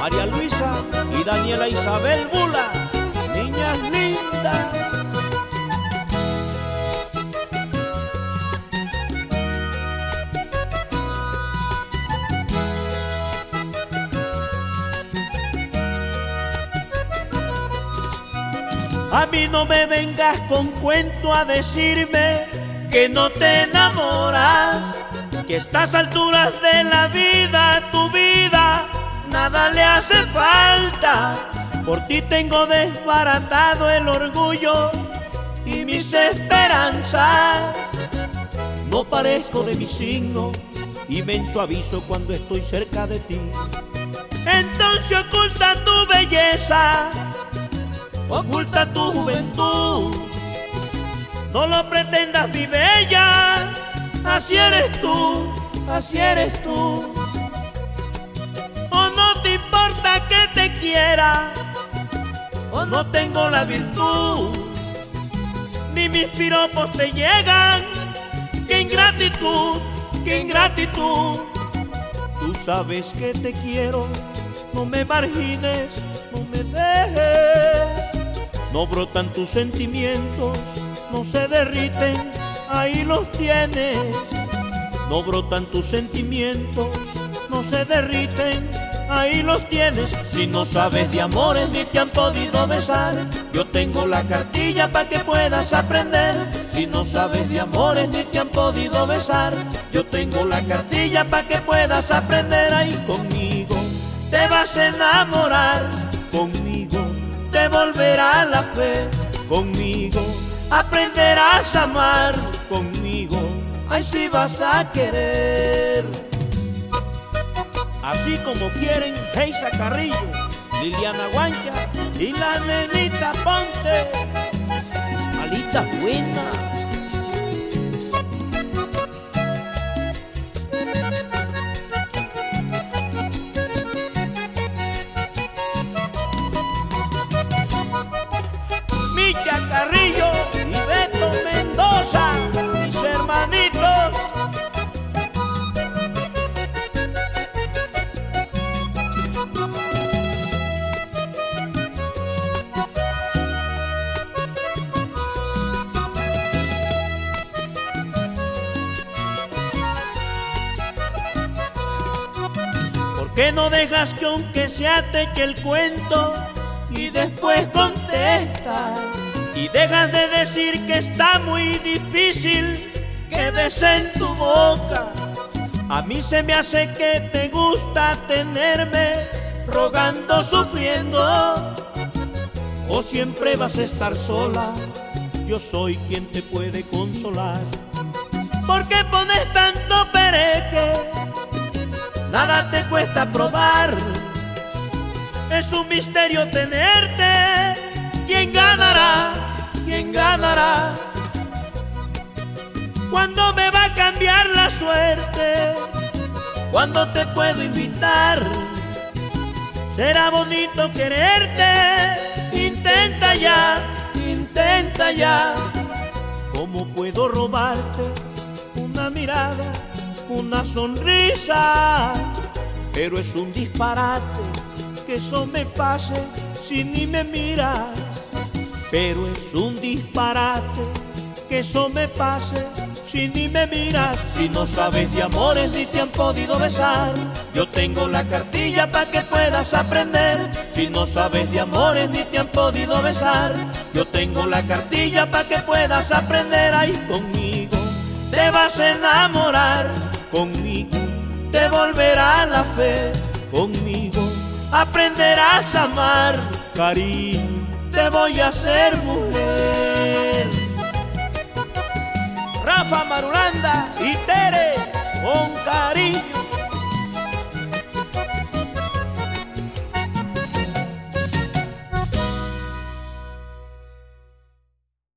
María Luisa y Daniela Isabel Bula, niñas lindas. A mí no me vengas con cuento a decirme que no te enamoras, que estas alturas de la vida, tu vida, nada le hace falta. Por ti tengo desbaratado el orgullo y mis esperanzas. No parezco de mi signo, inmenso aviso cuando estoy cerca de ti. Entonces oculta tu belleza oculta tu juventud. No lo pretendas, mi bella, así eres tú, así eres tú. O no te importa que te quiera, o no tengo la virtud, ni mis piropos te llegan. Qué ingratitud, qué ingratitud. Tú sabes que te quiero, no me margines, no me dejes. No brotan tus sentimientos, derriten, ahí los tienes. No brotan tus sentimientos, no se derriten, ahí los tienes. Si no sabes de amores ni te han podido besar, yo tengo la cartilla para que puedas aprender. Si no sabes de amores ni te han podido besar, yo tengo la cartilla para que puedas aprender ahí conmigo. Te vas a enamorar conmigo te volverá la fe conmigo. Aprenderás a amar conmigo. Ay, si vas a querer. Así como quieren Geisa Carrillo, Liliana Guancha y la nenita Ponte. Alita buena. ¿Por qué no dejas que aunque sea te eche el cuento y después contestas? Y dejas de decir que está muy difícil que des en tu boca. A mí se me hace que te gusta tenerme rogando, sufriendo. O siempre vas a estar sola, yo soy quien te puede consolar. ¿Por qué pones tanto pereque? Nada te cuesta probar. Es un misterio tenerte. ¿Quién ganará? ¿Quién ganará? ¿Cuándo me va a cambiar la suerte? ¿Cuándo te puedo invitar? Será bonito quererte. Intenta ya, intenta ya. ¿Cómo puedo robarte una mirada, una sonrisa? Pero es un disparate que eso me pase si ni me miras. Pero es un disparate que eso me pase si ni me miras. Si no sabes de amores ni te han podido besar, yo tengo la cartilla para que puedas aprender. Si no sabes de amores ni te han podido besar, yo tengo la cartilla para que puedas aprender ahí conmigo. Te vas a conmigo, te volverá la fe conmigo, aprenderás a amar, cariño, te voy a ser mujer. Rafa Marulanda y Tere, con cariño.